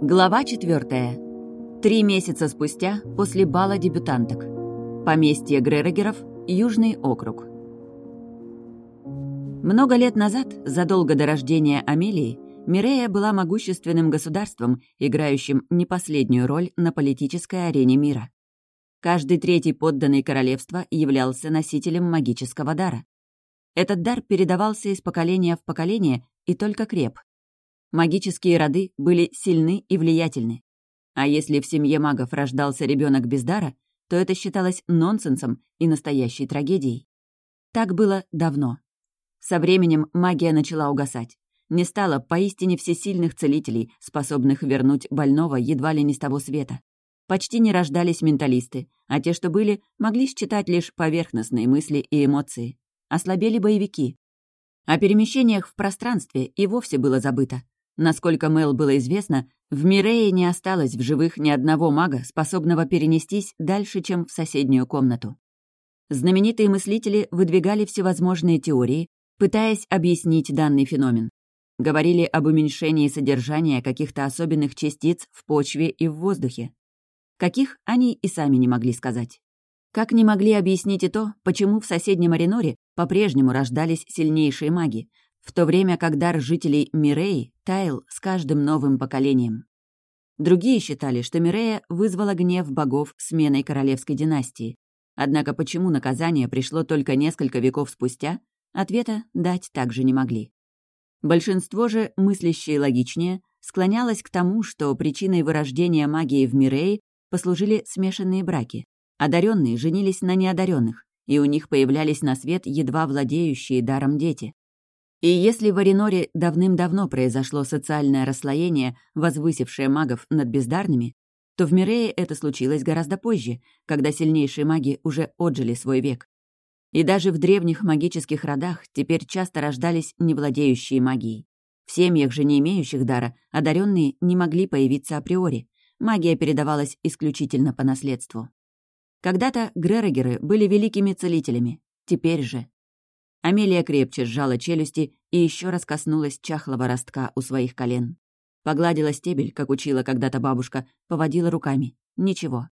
Глава четвертая. Три месяца спустя после бала дебютанток. Поместье Грерогеров, Южный округ. Много лет назад, задолго до рождения Амелии, Мирея была могущественным государством, играющим не последнюю роль на политической арене мира. Каждый третий подданный королевства являлся носителем магического дара. Этот дар передавался из поколения в поколение и только креп, Магические роды были сильны и влиятельны. А если в семье магов рождался ребенок без дара, то это считалось нонсенсом и настоящей трагедией. Так было давно. Со временем магия начала угасать. Не стало поистине всесильных целителей, способных вернуть больного едва ли не с того света. Почти не рождались менталисты, а те, что были, могли считать лишь поверхностные мысли и эмоции. Ослабели боевики. О перемещениях в пространстве и вовсе было забыто. Насколько Мэл было известно, в Мирее не осталось в живых ни одного мага, способного перенестись дальше, чем в соседнюю комнату. Знаменитые мыслители выдвигали всевозможные теории, пытаясь объяснить данный феномен. Говорили об уменьшении содержания каких-то особенных частиц в почве и в воздухе. Каких они и сами не могли сказать. Как не могли объяснить и то, почему в соседнем Ареноре по-прежнему рождались сильнейшие маги, в то время как дар жителей Мирей таял с каждым новым поколением. Другие считали, что Мирея вызвала гнев богов сменой королевской династии. Однако почему наказание пришло только несколько веков спустя, ответа дать также не могли. Большинство же, мыслящие логичнее, склонялось к тому, что причиной вырождения магии в Мирее послужили смешанные браки. Одаренные женились на неодаренных, и у них появлялись на свет едва владеющие даром дети. И если в Ариноре давным-давно произошло социальное расслоение, возвысившее магов над бездарными, то в Мирее это случилось гораздо позже, когда сильнейшие маги уже отжили свой век. И даже в древних магических родах теперь часто рождались невладеющие магией. В семьях же, не имеющих дара, одаренные не могли появиться априори. Магия передавалась исключительно по наследству. Когда-то Грерогеры были великими целителями, теперь же Амелия крепче сжала челюсти и еще раз коснулась чахлого ростка у своих колен. Погладила стебель, как учила когда-то бабушка, поводила руками. Ничего.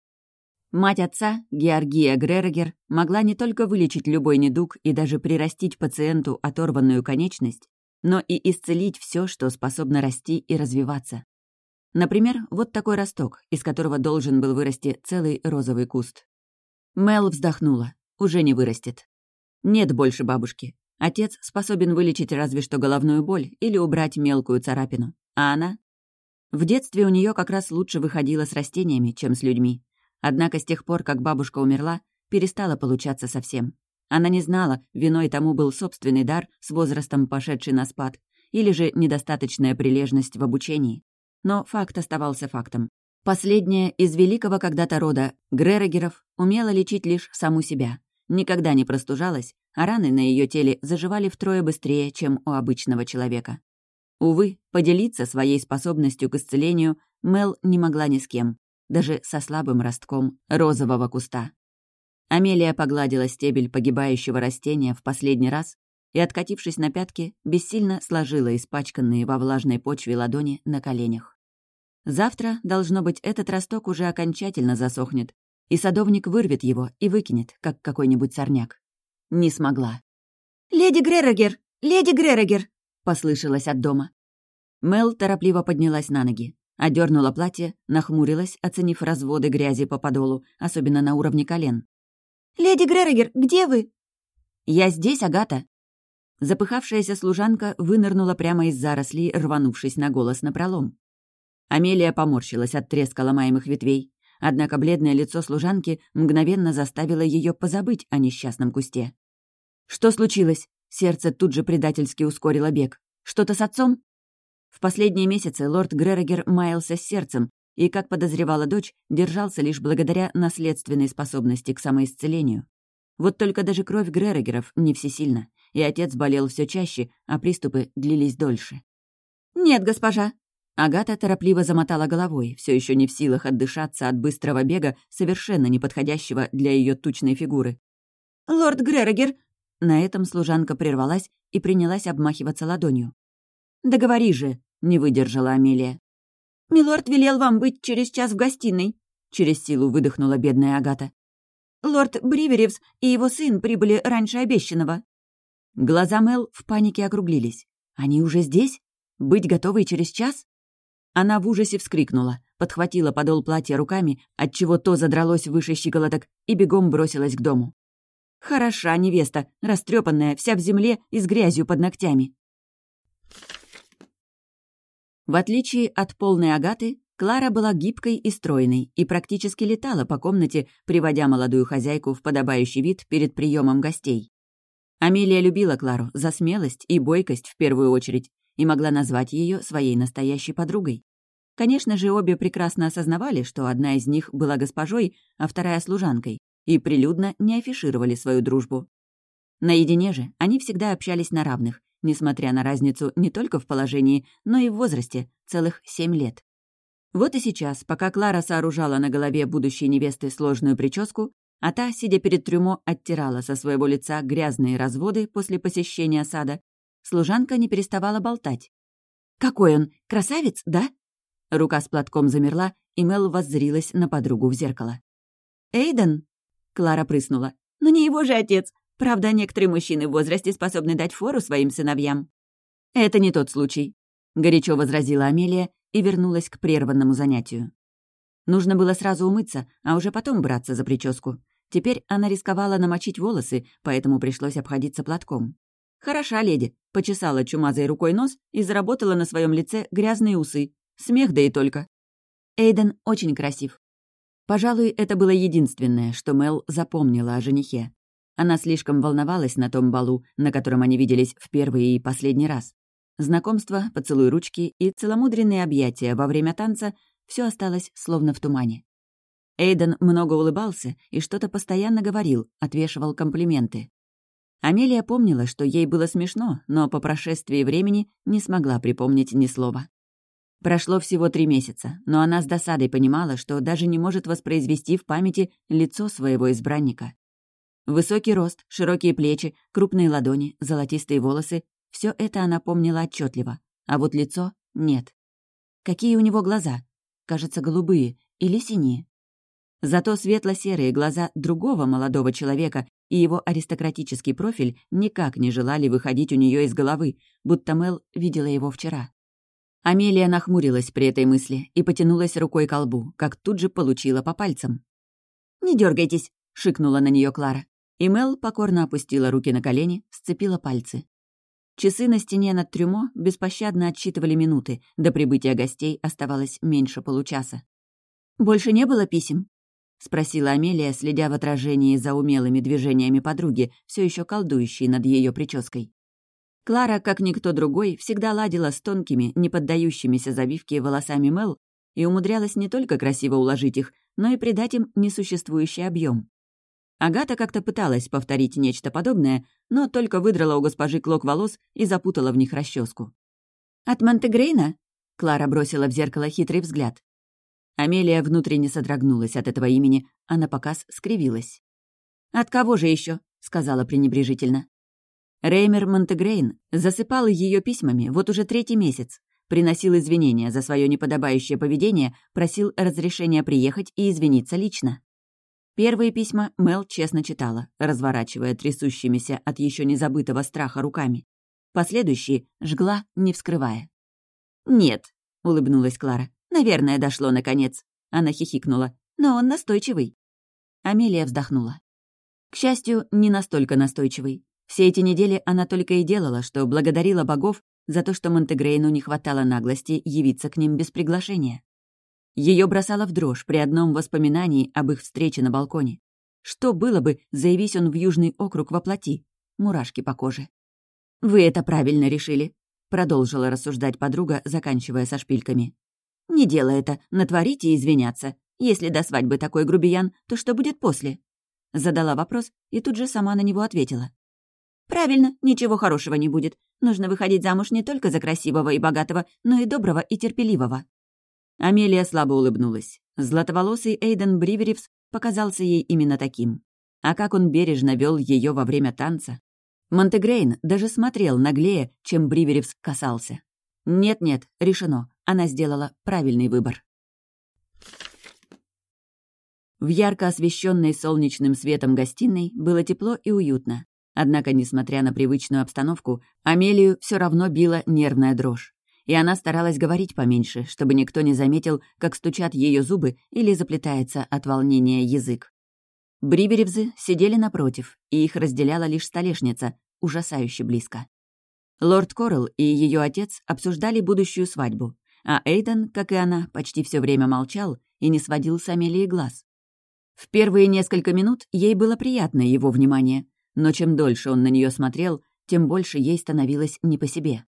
Мать отца, Георгия Грерогер, могла не только вылечить любой недуг и даже прирастить пациенту оторванную конечность, но и исцелить все, что способно расти и развиваться. Например, вот такой росток, из которого должен был вырасти целый розовый куст. Мел вздохнула. Уже не вырастет. Нет больше бабушки. Отец способен вылечить разве что головную боль или убрать мелкую царапину. А она? В детстве у нее как раз лучше выходило с растениями, чем с людьми. Однако с тех пор, как бабушка умерла, перестала получаться совсем. Она не знала, виной тому был собственный дар, с возрастом пошедший на спад, или же недостаточная прилежность в обучении. Но факт оставался фактом. Последняя из великого когда-то рода Грерогеров умела лечить лишь саму себя, никогда не простужалась, а раны на ее теле заживали втрое быстрее, чем у обычного человека. Увы, поделиться своей способностью к исцелению Мел не могла ни с кем, даже со слабым ростком розового куста. Амелия погладила стебель погибающего растения в последний раз и, откатившись на пятки, бессильно сложила испачканные во влажной почве ладони на коленях. Завтра, должно быть, этот росток уже окончательно засохнет, и садовник вырвет его и выкинет, как какой-нибудь сорняк. Не смогла. «Леди Грерогер! Леди Грерогер!» — послышалось от дома. Мел торопливо поднялась на ноги, одернула платье, нахмурилась, оценив разводы грязи по подолу, особенно на уровне колен. «Леди Грерогер, где вы?» «Я здесь, Агата!» Запыхавшаяся служанка вынырнула прямо из зарослей, рванувшись на голос напролом. Амелия поморщилась от треска ломаемых ветвей, Однако бледное лицо служанки мгновенно заставило ее позабыть о несчастном кусте. «Что случилось?» Сердце тут же предательски ускорило бег. «Что-то с отцом?» В последние месяцы лорд Грерогер маялся с сердцем и, как подозревала дочь, держался лишь благодаря наследственной способности к самоисцелению. Вот только даже кровь Грерогеров не всесильна, и отец болел все чаще, а приступы длились дольше. «Нет, госпожа!» Агата торопливо замотала головой, все еще не в силах отдышаться от быстрого бега, совершенно неподходящего для ее тучной фигуры. «Лорд Грерогер!» На этом служанка прервалась и принялась обмахиваться ладонью. «Договори же», — не выдержала Амелия. «Милорд велел вам быть через час в гостиной», — через силу выдохнула бедная Агата. «Лорд Бриверевс и его сын прибыли раньше обещанного». Глаза Мел в панике округлились. «Они уже здесь? Быть готовой через час?» Она в ужасе вскрикнула, подхватила подол платья руками, отчего то задралось выше щиколоток, и бегом бросилась к дому. Хороша невеста, растрепанная, вся в земле и с грязью под ногтями. В отличие от полной Агаты, Клара была гибкой и стройной и практически летала по комнате, приводя молодую хозяйку в подобающий вид перед приемом гостей. Амелия любила Клару за смелость и бойкость в первую очередь и могла назвать ее своей настоящей подругой. Конечно же, обе прекрасно осознавали, что одна из них была госпожой, а вторая — служанкой, и прилюдно не афишировали свою дружбу. Наедине же они всегда общались на равных, несмотря на разницу не только в положении, но и в возрасте, целых семь лет. Вот и сейчас, пока Клара сооружала на голове будущей невесты сложную прическу, а та, сидя перед трюмо, оттирала со своего лица грязные разводы после посещения сада, служанка не переставала болтать. «Какой он? Красавец, да?» Рука с платком замерла, и Мел воззрилась на подругу в зеркало. «Эйден?» Клара прыснула. «Но не его же отец. Правда, некоторые мужчины в возрасте способны дать фору своим сыновьям». «Это не тот случай», — горячо возразила Амелия и вернулась к прерванному занятию. Нужно было сразу умыться, а уже потом браться за прическу. Теперь она рисковала намочить волосы, поэтому пришлось обходиться платком. «Хороша леди», — почесала чумазой рукой нос и заработала на своем лице грязные усы. Смех да и только. Эйден очень красив. Пожалуй, это было единственное, что Мел запомнила о женихе. Она слишком волновалась на том балу, на котором они виделись в первый и последний раз. Знакомство, поцелуй ручки и целомудренные объятия во время танца — все осталось словно в тумане. Эйден много улыбался и что-то постоянно говорил, отвешивал комплименты. Амелия помнила, что ей было смешно, но по прошествии времени не смогла припомнить ни слова. Прошло всего три месяца, но она с досадой понимала, что даже не может воспроизвести в памяти лицо своего избранника. Высокий рост, широкие плечи, крупные ладони, золотистые волосы — все это она помнила отчетливо, а вот лицо — нет. Какие у него глаза? Кажется, голубые или синие. Зато светло-серые глаза другого молодого человека и его аристократический профиль никак не желали выходить у нее из головы, будто Мел видела его вчера. Амелия нахмурилась при этой мысли и потянулась рукой к колбу, как тут же получила по пальцам. «Не дергайтесь, шикнула на нее Клара. И Мел покорно опустила руки на колени, сцепила пальцы. Часы на стене над трюмо беспощадно отсчитывали минуты, до прибытия гостей оставалось меньше получаса. «Больше не было писем?» — спросила Амелия, следя в отражении за умелыми движениями подруги, все еще колдующей над ее прической. Клара, как никто другой, всегда ладила с тонкими, не поддающимися завивке волосами Мел и умудрялась не только красиво уложить их, но и придать им несуществующий объем. Агата как-то пыталась повторить нечто подобное, но только выдрала у госпожи клок волос и запутала в них расческу. «От Монтегрейна?» — Клара бросила в зеркало хитрый взгляд. Амелия внутренне содрогнулась от этого имени, а на показ скривилась. «От кого же еще? сказала пренебрежительно. Реймер Монтегрейн засыпал ее письмами вот уже третий месяц, приносил извинения за свое неподобающее поведение, просил разрешения приехать и извиниться лично. Первые письма Мел честно читала, разворачивая трясущимися от еще не забытого страха руками. Последующие жгла, не вскрывая. «Нет», — улыбнулась Клара. «Наверное, дошло наконец». Она хихикнула. «Но он настойчивый». Амелия вздохнула. К счастью, не настолько настойчивый. Все эти недели она только и делала, что благодарила богов за то, что Монтегрейну не хватало наглости явиться к ним без приглашения. Ее бросало в дрожь при одном воспоминании об их встрече на балконе. Что было бы, заявись он в Южный округ воплоти? Мурашки по коже. «Вы это правильно решили», — продолжила рассуждать подруга, заканчивая со шпильками. «Не делай это, натворите и извиняться. Если до свадьбы такой грубиян, то что будет после?» Задала вопрос и тут же сама на него ответила. «Правильно, ничего хорошего не будет. Нужно выходить замуж не только за красивого и богатого, но и доброго и терпеливого». Амелия слабо улыбнулась. Златоволосый Эйден Бриверевс показался ей именно таким. А как он бережно вел ее во время танца. Монтегрейн даже смотрел наглее, чем Бриверевс касался. Нет-нет, решено. Она сделала правильный выбор. В ярко освещенной солнечным светом гостиной было тепло и уютно. Однако, несмотря на привычную обстановку, Амелию все равно била нервная дрожь. И она старалась говорить поменьше, чтобы никто не заметил, как стучат ее зубы или заплетается от волнения язык. Бриберевзы сидели напротив, и их разделяла лишь столешница, ужасающе близко. Лорд Коралл и ее отец обсуждали будущую свадьбу, а Эйден, как и она, почти все время молчал и не сводил с Амелии глаз. В первые несколько минут ей было приятно его внимание, но чем дольше он на нее смотрел, тем больше ей становилось не по себе.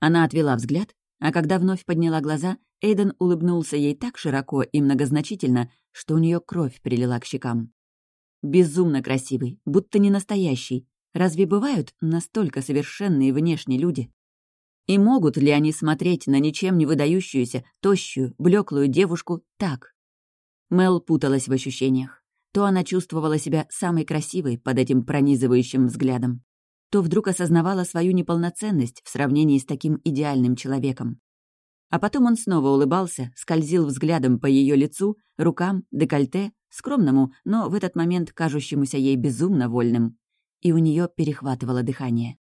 Она отвела взгляд, а когда вновь подняла глаза, Эйден улыбнулся ей так широко и многозначительно, что у нее кровь прилила к щекам. Безумно красивый, будто не настоящий. Разве бывают настолько совершенные внешние люди? И могут ли они смотреть на ничем не выдающуюся, тощую, блеклую девушку так? Мел путалась в ощущениях. То она чувствовала себя самой красивой под этим пронизывающим взглядом, то вдруг осознавала свою неполноценность в сравнении с таким идеальным человеком. А потом он снова улыбался, скользил взглядом по ее лицу, рукам, декольте, скромному, но в этот момент кажущемуся ей безумно вольным. И у нее перехватывало дыхание.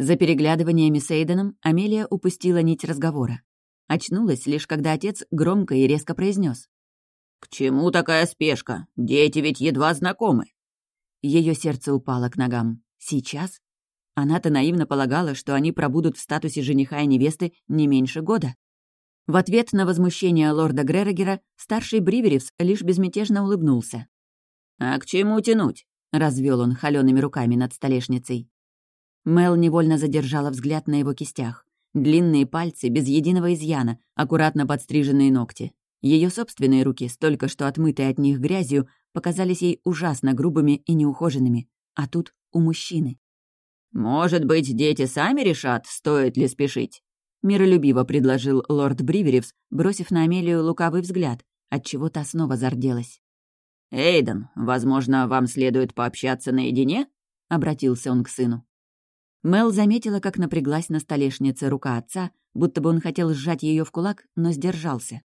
За переглядываниями с Эйденом Амелия упустила нить разговора. Очнулась лишь когда отец громко и резко произнес: «К чему такая спешка? Дети ведь едва знакомы». Ее сердце упало к ногам. Сейчас? Она-то наивно полагала, что они пробудут в статусе жениха и невесты не меньше года. В ответ на возмущение лорда Грерогера старший Бриверевс лишь безмятежно улыбнулся. «А к чему тянуть?» — развел он холеными руками над столешницей. Мел невольно задержала взгляд на его кистях. Длинные пальцы, без единого изъяна, аккуратно подстриженные ногти. Ее собственные руки, столько что отмытые от них грязью, показались ей ужасно грубыми и неухоженными. А тут у мужчины. «Может быть, дети сами решат, стоит ли спешить?» Миролюбиво предложил лорд Бриверевс, бросив на Амелию лукавый взгляд, отчего та снова зарделась. «Эйден, возможно, вам следует пообщаться наедине?» — обратился он к сыну. Мел заметила, как напряглась на столешнице рука отца, будто бы он хотел сжать ее в кулак, но сдержался.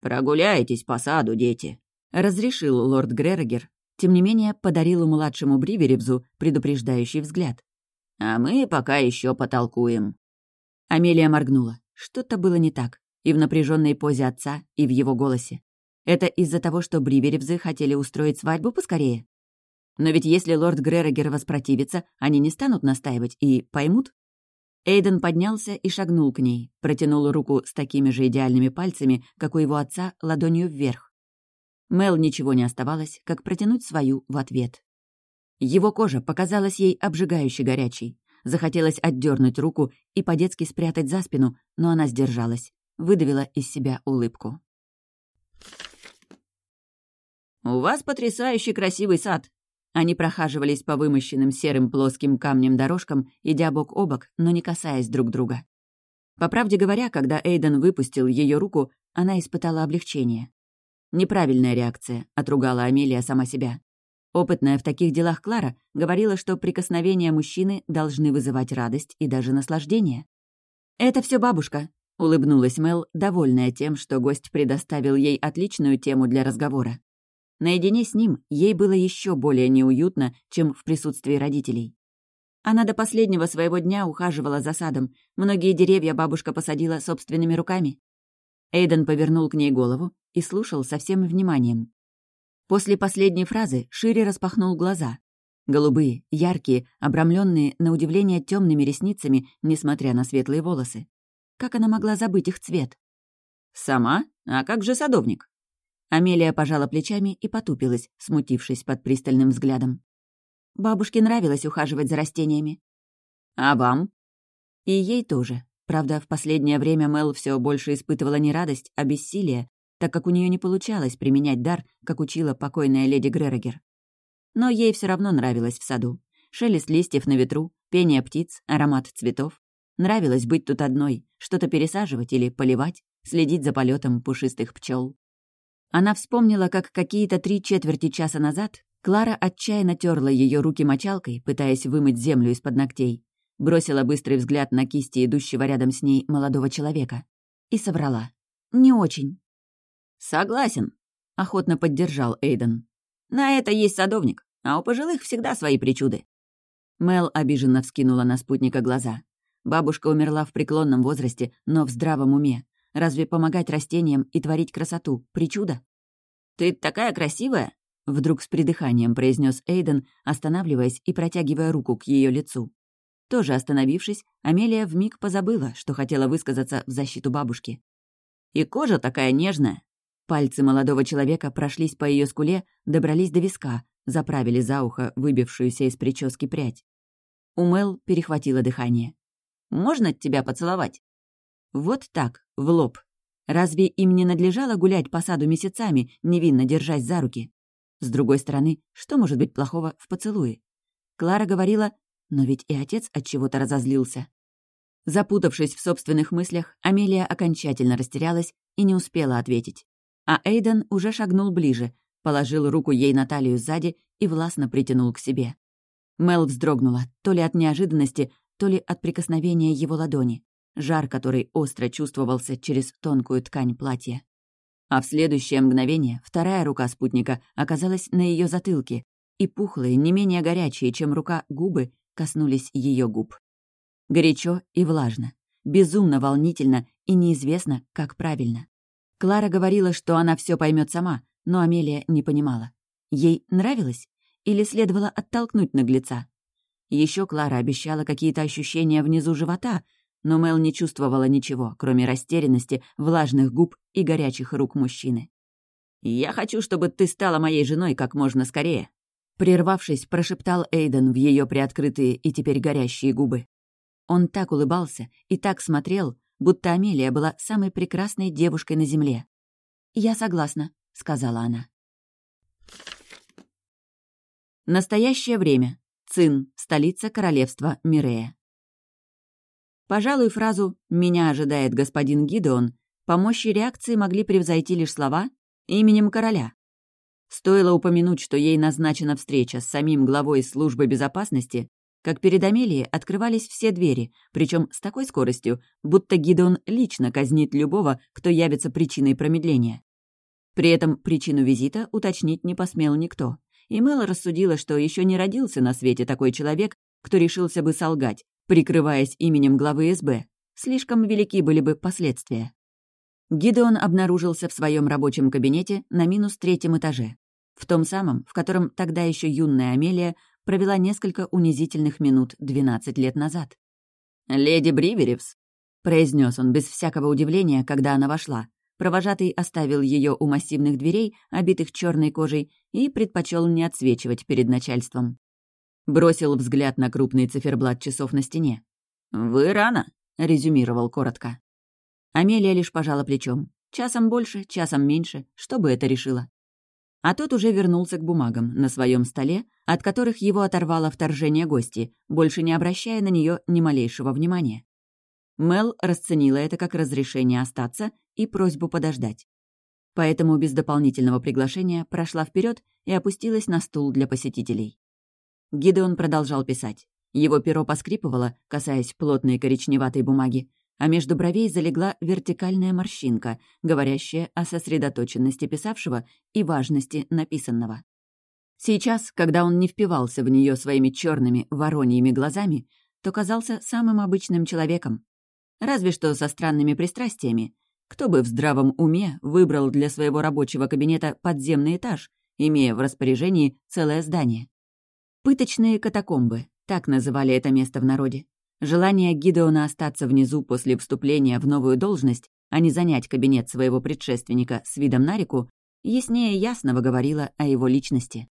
«Прогуляйтесь по саду, дети», — разрешил лорд Грерогер, тем не менее подарил младшему Бриверевзу предупреждающий взгляд. «А мы пока еще потолкуем». Амелия моргнула. Что-то было не так. И в напряженной позе отца, и в его голосе. Это из-за того, что Бриверевзы хотели устроить свадьбу поскорее? Но ведь если лорд Грерогер воспротивится, они не станут настаивать и поймут? Эйден поднялся и шагнул к ней, протянул руку с такими же идеальными пальцами, как у его отца, ладонью вверх. Мел ничего не оставалось, как протянуть свою в ответ. Его кожа показалась ей обжигающе горячей. Захотелось отдернуть руку и по-детски спрятать за спину, но она сдержалась, выдавила из себя улыбку. «У вас потрясающий красивый сад», они прохаживались по вымощенным серым плоским камнем дорожкам, идя бок о бок, но не касаясь друг друга. По правде говоря, когда Эйден выпустил ее руку, она испытала облегчение. Неправильная реакция, отругала Амелия сама себя. Опытная в таких делах Клара говорила, что прикосновения мужчины должны вызывать радость и даже наслаждение. «Это все бабушка», — улыбнулась Мел, довольная тем, что гость предоставил ей отличную тему для разговора. Наедине с ним ей было еще более неуютно, чем в присутствии родителей. Она до последнего своего дня ухаживала за садом. Многие деревья бабушка посадила собственными руками. Эйден повернул к ней голову и слушал со всем вниманием. После последней фразы шире распахнул глаза. Голубые, яркие, обрамленные, на удивление темными ресницами, несмотря на светлые волосы. Как она могла забыть их цвет? «Сама? А как же садовник?» Амелия пожала плечами и потупилась, смутившись под пристальным взглядом. Бабушке нравилось ухаживать за растениями. «А вам?» И ей тоже. Правда, в последнее время Мел все больше испытывала не радость, а бессилие, так как у нее не получалось применять дар, как учила покойная леди Грерогер. Но ей все равно нравилось в саду. Шелест листьев на ветру, пение птиц, аромат цветов. Нравилось быть тут одной, что-то пересаживать или поливать, следить за полетом пушистых пчел. Она вспомнила, как какие-то три четверти часа назад Клара отчаянно терла ее руки мочалкой, пытаясь вымыть землю из-под ногтей. бросила быстрый взгляд на кисти идущего рядом с ней молодого человека и соврала. «Не очень». «Согласен», — охотно поддержал Эйден. «На это есть садовник, а у пожилых всегда свои причуды». Мел обиженно вскинула на спутника глаза. Бабушка умерла в преклонном возрасте, но в здравом уме. Разве помогать растениям и творить красоту — причуда? «Ты такая красивая!» — вдруг с придыханием произнес Эйден, останавливаясь и протягивая руку к ее лицу. Тоже остановившись, Амелия вмиг позабыла, что хотела высказаться в защиту бабушки. «И кожа такая нежная!» Пальцы молодого человека прошлись по ее скуле, добрались до виска, заправили за ухо выбившуюся из прически прядь. У Мел перехватило дыхание. «Можно тебя поцеловать?» Вот так, в лоб. Разве им не надлежало гулять по саду месяцами, невинно держась за руки? С другой стороны, что может быть плохого в поцелуе? Клара говорила, но ведь и отец от чего-то разозлился. Запутавшись в собственных мыслях, Амелия окончательно растерялась и не успела ответить. А Эйден уже шагнул ближе, положил руку ей на талию сзади и властно притянул к себе. Мел вздрогнула, то ли от неожиданности, то ли от прикосновения его ладони жар который остро чувствовался через тонкую ткань платья. А в следующее мгновение вторая рука спутника оказалась на ее затылке, и пухлые, не менее горячие, чем рука, губы коснулись ее губ. Горячо и влажно, безумно волнительно и неизвестно, как правильно. Клара говорила, что она все поймет сама, но Амелия не понимала. Ей нравилось или следовало оттолкнуть наглеца? Еще Клара обещала какие-то ощущения внизу живота, но Мел не чувствовала ничего, кроме растерянности, влажных губ и горячих рук мужчины. «Я хочу, чтобы ты стала моей женой как можно скорее», Прервавшись, прошептал Эйден в ее приоткрытые и теперь горящие губы. Он так улыбался и так смотрел, будто Амелия была самой прекрасной девушкой на земле. «Я согласна», — сказала она. Настоящее время. Цин, столица королевства Мирея. Пожалуй, фразу «меня ожидает господин Гидеон» по мощи реакции могли превзойти лишь слова «именем короля». Стоило упомянуть, что ей назначена встреча с самим главой службы безопасности, как перед Амелией открывались все двери, причем с такой скоростью, будто Гидеон лично казнит любого, кто явится причиной промедления. При этом причину визита уточнить не посмел никто. И Мэл рассудила, что еще не родился на свете такой человек, кто решился бы солгать, прикрываясь именем главы СБ. Слишком велики были бы последствия. Гидеон обнаружился в своем рабочем кабинете на минус третьем этаже. В том самом, в котором тогда еще юная Амелия провела несколько унизительных минут 12 лет назад. «Леди Бриверевс», — произнес он без всякого удивления, когда она вошла. Провожатый оставил ее у массивных дверей, обитых черной кожей, и предпочел не отсвечивать перед начальством. Бросил взгляд на крупный циферблат часов на стене. «Вы рано», — резюмировал коротко. Амелия лишь пожала плечом. Часом больше, часом меньше, что бы это решило. А тот уже вернулся к бумагам на своем столе, от которых его оторвало вторжение гости, больше не обращая на нее ни малейшего внимания. Мел расценила это как разрешение остаться и просьбу подождать. Поэтому без дополнительного приглашения прошла вперед и опустилась на стул для посетителей. Гидеон продолжал писать. Его перо поскрипывало, касаясь плотной коричневатой бумаги, а между бровей залегла вертикальная морщинка, говорящая о сосредоточенности писавшего и важности написанного. Сейчас, когда он не впивался в нее своими черными вороньими глазами, то казался самым обычным человеком. Разве что со странными пристрастиями. Кто бы в здравом уме выбрал для своего рабочего кабинета подземный этаж, имея в распоряжении целое здание? Пыточные катакомбы, так называли это место в народе. Желание Гидеона остаться внизу после вступления в новую должность, а не занять кабинет своего предшественника с видом на реку, яснее ясного говорило о его личности.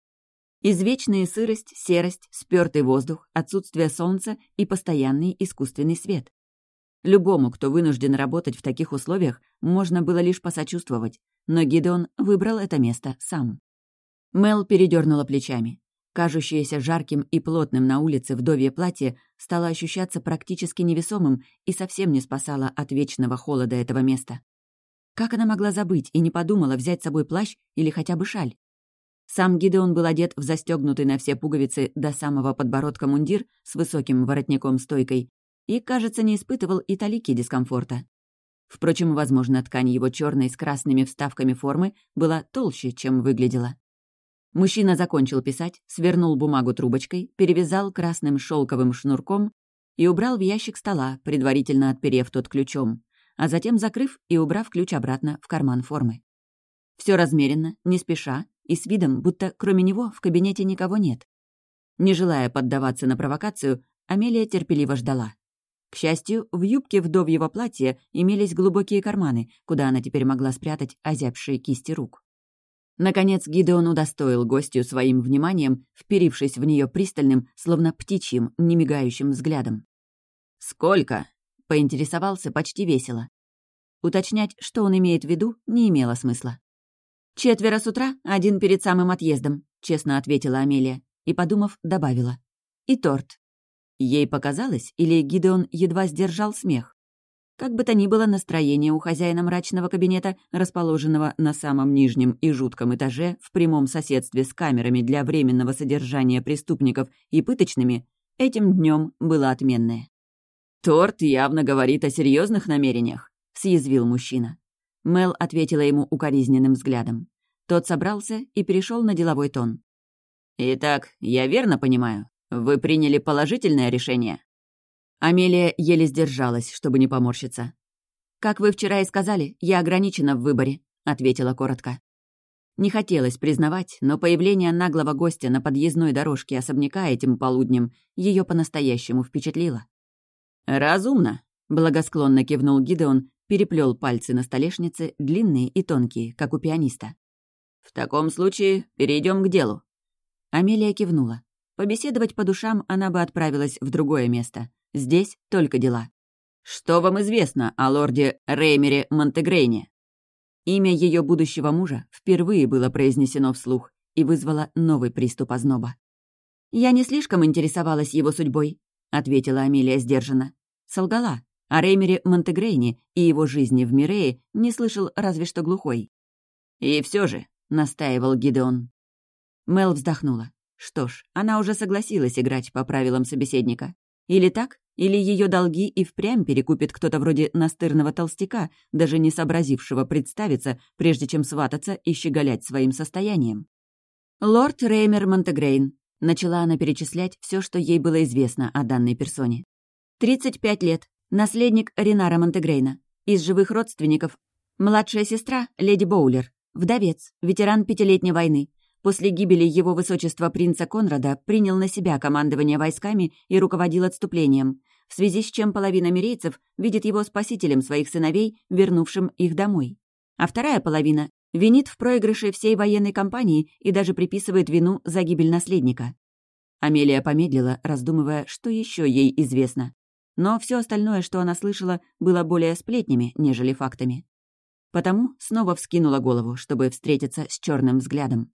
Извечная сырость, серость, спёртый воздух, отсутствие солнца и постоянный искусственный свет. Любому, кто вынужден работать в таких условиях, можно было лишь посочувствовать, но Гидеон выбрал это место сам. Мел передернула плечами. Кажущееся жарким и плотным на улице вдовье платье стало ощущаться практически невесомым и совсем не спасало от вечного холода этого места. Как она могла забыть и не подумала взять с собой плащ или хотя бы шаль? Сам Гидеон был одет в застегнутый на все пуговицы до самого подбородка мундир с высоким воротником-стойкой и, кажется, не испытывал и талики дискомфорта. Впрочем, возможно, ткань его черной с красными вставками формы была толще, чем выглядела. Мужчина закончил писать, свернул бумагу трубочкой, перевязал красным шелковым шнурком и убрал в ящик стола, предварительно отперев тот ключом, а затем закрыв и убрав ключ обратно в карман формы. Все размеренно, не спеша и с видом, будто кроме него в кабинете никого нет. Не желая поддаваться на провокацию, Амелия терпеливо ждала. К счастью, в юбке вдовьего платья имелись глубокие карманы, куда она теперь могла спрятать озябшие кисти рук. Наконец Гидеон удостоил гостью своим вниманием, вперившись в нее пристальным, словно птичьим, немигающим взглядом. «Сколько?» — поинтересовался почти весело. Уточнять, что он имеет в виду, не имело смысла. «Четверо с утра, один перед самым отъездом», — честно ответила Амелия и, подумав, добавила. «И торт». Ей показалось, или Гидеон едва сдержал смех. Как бы то ни было, настроение у хозяина мрачного кабинета, расположенного на самом нижнем и жутком этаже в прямом соседстве с камерами для временного содержания преступников и пыточными, этим днем было отменное. «Торт явно говорит о серьезных намерениях», — съязвил мужчина. Мел ответила ему укоризненным взглядом. Тот собрался и перешел на деловой тон. «Итак, я верно понимаю? Вы приняли положительное решение?» Амелия еле сдержалась, чтобы не поморщиться. «Как вы вчера и сказали, я ограничена в выборе», — ответила коротко. Не хотелось признавать, но появление наглого гостя на подъездной дорожке особняка этим полуднем ее по-настоящему впечатлило. «Разумно», — благосклонно кивнул Гидеон, переплел пальцы на столешнице, длинные и тонкие, как у пианиста. «В таком случае перейдем к делу». Амелия кивнула. Побеседовать по душам она бы отправилась в другое место. Здесь только дела. «Что вам известно о лорде Реймере Монтегрейне?» Имя ее будущего мужа впервые было произнесено вслух и вызвало новый приступ озноба. «Я не слишком интересовалась его судьбой», — ответила Амелия сдержанно. Солгала. О Реймере Монтегрейне и его жизни в Мирее не слышал разве что глухой. «И все же», — настаивал Гидеон. Мел вздохнула. Что ж, она уже согласилась играть по правилам собеседника. Или так, или ее долги и впрямь перекупит кто-то вроде настырного толстяка, даже не сообразившего представиться, прежде чем свататься и щеголять своим состоянием. «Лорд Реймер Монтегрейн», — начала она перечислять все, что ей было известно о данной персоне. «35 лет, Наследник Ринара Монтегрейна. Из живых родственников. Младшая сестра — леди Боулер. Вдовец, ветеран Пятилетней войны. После гибели его высочества принца Конрада принял на себя командование войсками и руководил отступлением, в связи с чем половина мирейцев видит его спасителем своих сыновей, вернувшим их домой. А вторая половина винит в проигрыше всей военной кампании и даже приписывает вину за гибель наследника. Амелия помедлила, раздумывая, что еще ей известно но все остальное, что она слышала, было более сплетнями, нежели фактами. Потому снова вскинула голову, чтобы встретиться с черным взглядом.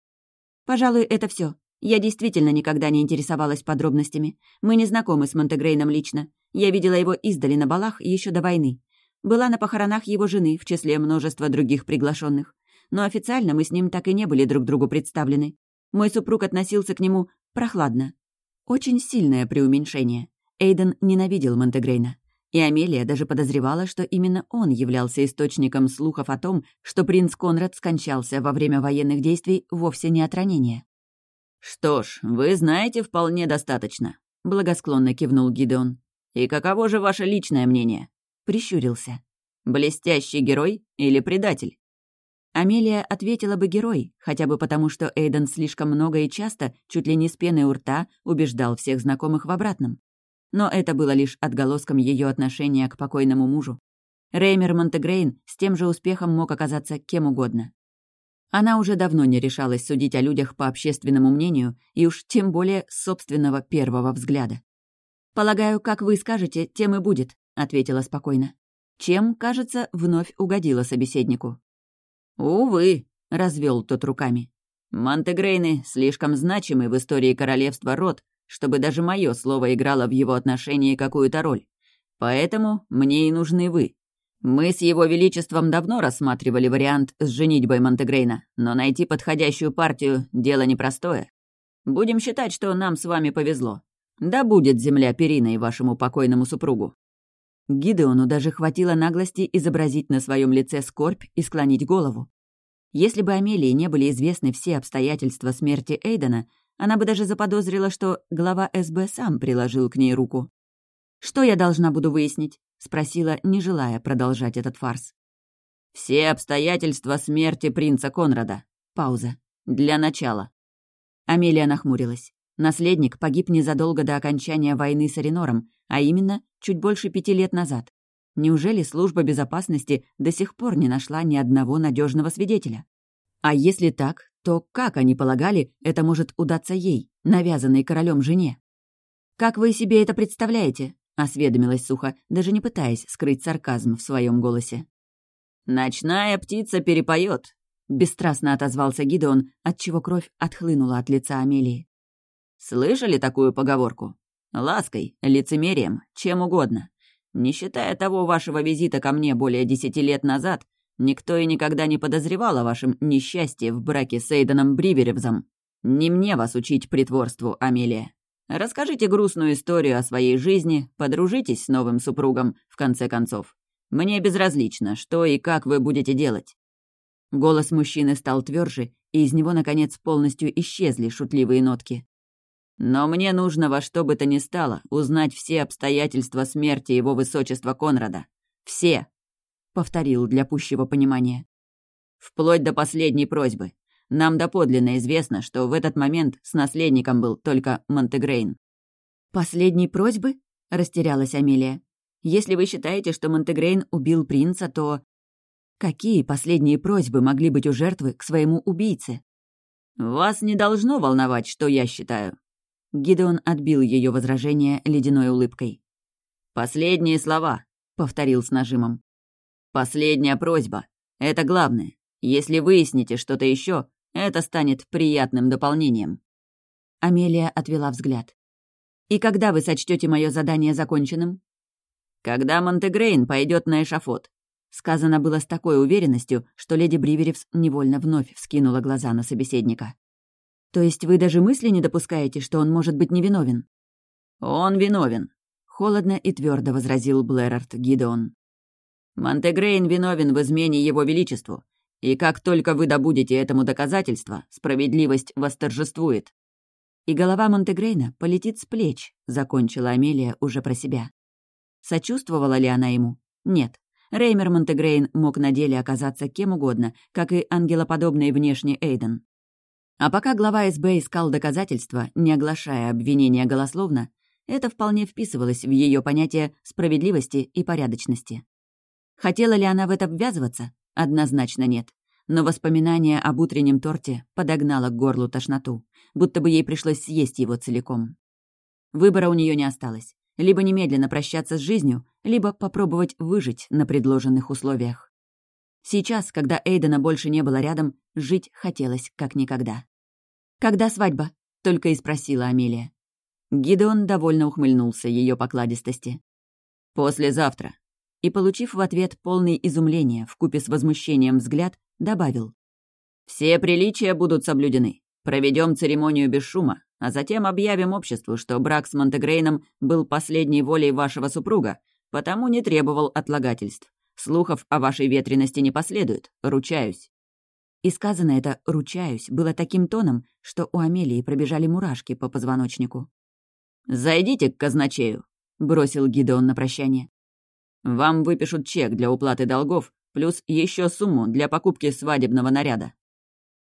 «Пожалуй, это все. Я действительно никогда не интересовалась подробностями. Мы не знакомы с Монтегрейном лично. Я видела его издали на балах еще до войны. Была на похоронах его жены, в числе множества других приглашенных. Но официально мы с ним так и не были друг другу представлены. Мой супруг относился к нему прохладно. Очень сильное преуменьшение. Эйден ненавидел Монтегрейна. И Амелия даже подозревала, что именно он являлся источником слухов о том, что принц Конрад скончался во время военных действий вовсе не от ранения. «Что ж, вы знаете вполне достаточно», — благосклонно кивнул Гидеон. «И каково же ваше личное мнение?» — прищурился. «Блестящий герой или предатель?» Амелия ответила бы герой, хотя бы потому, что Эйден слишком много и часто, чуть ли не с пеной у рта, убеждал всех знакомых в обратном. Но это было лишь отголоском ее отношения к покойному мужу. Реймер Монтегрейн с тем же успехом мог оказаться кем угодно. Она уже давно не решалась судить о людях по общественному мнению и уж тем более собственного первого взгляда. «Полагаю, как вы скажете, тем и будет», — ответила спокойно. Чем, кажется, вновь угодила собеседнику. «Увы», — развел тот руками. «Монтегрейны слишком значимый в истории королевства род, чтобы даже мое слово играло в его отношении какую-то роль. Поэтому мне и нужны вы. Мы с его величеством давно рассматривали вариант с женитьбой Монтегрейна, но найти подходящую партию — дело непростое. Будем считать, что нам с вами повезло. Да будет земля периной вашему покойному супругу». Гидеону даже хватило наглости изобразить на своем лице скорбь и склонить голову. Если бы Амелии не были известны все обстоятельства смерти Эйдена, она бы даже заподозрила, что глава СБ сам приложил к ней руку. «Что я должна буду выяснить?» — спросила, не желая продолжать этот фарс. «Все обстоятельства смерти принца Конрада». Пауза. «Для начала». Амелия нахмурилась. Наследник погиб незадолго до окончания войны с Аренором, а именно чуть больше пяти лет назад. Неужели служба безопасности до сих пор не нашла ни одного надежного свидетеля? А если так, то как они полагали, это может удаться ей, навязанной королем жене? «Как вы себе это представляете?» — осведомилась сухо, даже не пытаясь скрыть сарказм в своем голосе. «Ночная птица перепоет», — бесстрастно отозвался Гидеон, отчего кровь отхлынула от лица Амелии. «Слышали такую поговорку? Лаской, лицемерием, чем угодно. Не считая того вашего визита ко мне более десяти лет назад, никто и никогда не подозревал о вашем несчастье в браке с Эйденом Бриверевзом. Не мне вас учить притворству, Амелия. Расскажите грустную историю о своей жизни, подружитесь с новым супругом, в конце концов. Мне безразлично, что и как вы будете делать». Голос мужчины стал тверже, и из него, наконец, полностью исчезли шутливые нотки. «Но мне нужно во что бы то ни стало узнать все обстоятельства смерти его высочества Конрада. Все!» — повторил для пущего понимания. «Вплоть до последней просьбы. Нам доподлинно известно, что в этот момент с наследником был только Монтегрейн». «Последней просьбы?» — растерялась Амелия. «Если вы считаете, что Монтегрейн убил принца, то...» Какие последние просьбы могли быть у жертвы к своему убийце? «Вас не должно волновать, что я считаю». Гидеон отбил ее возражение ледяной улыбкой. «Последние слова», — повторил с нажимом. «Последняя просьба. Это главное. Если выясните что-то еще, это станет приятным дополнением». Амелия отвела взгляд. «И когда вы сочтете мое задание законченным?» «Когда Монтегрейн пойдет на эшафот». Сказано было с такой уверенностью, что леди Бриверевс невольно вновь вскинула глаза на собеседника. «То есть вы даже мысли не допускаете, что он может быть невиновен?» «Он виновен», — холодно и твердо возразил Блэрард Гидеон. «Монтегрейн виновен в измене его величеству, и как только вы добудете этому доказательство, справедливость восторжествует». «И голова Монтегрейна полетит с плеч», — закончила Амелия уже про себя. Сочувствовала ли она ему? Нет. Реймер Монтегрейн мог на деле оказаться кем угодно, как и ангелоподобный внешне Эйден. А пока глава СБ искал доказательства, не оглашая обвинения голословно, это вполне вписывалось в ее понятие справедливости и порядочности. Хотела ли она в это ввязываться? Однозначно нет. Но воспоминание об утреннем торте подогнало к горлу тошноту, будто бы ей пришлось съесть его целиком. Выбора у нее не осталось. Либо немедленно прощаться с жизнью, либо попробовать выжить на предложенных условиях. Сейчас, когда Эйдена больше не было рядом, жить хотелось как никогда. «Когда свадьба?» — только и спросила Амелия. Гидеон довольно ухмыльнулся ее покладистости. «Послезавтра и, получив в ответ полный изумления вкупе с возмущением взгляд, добавил. «Все приличия будут соблюдены. Проведем церемонию без шума, а затем объявим обществу, что брак с Монтегрейном был последней волей вашего супруга, потому не требовал отлагательств. Слухов о вашей ветрености не последует, ручаюсь». И сказано это «ручаюсь» было таким тоном, что у Амелии пробежали мурашки по позвоночнику. «Зайдите к казначею», — бросил Гидеон на прощание. Вам выпишут чек для уплаты долгов, плюс еще сумму для покупки свадебного наряда.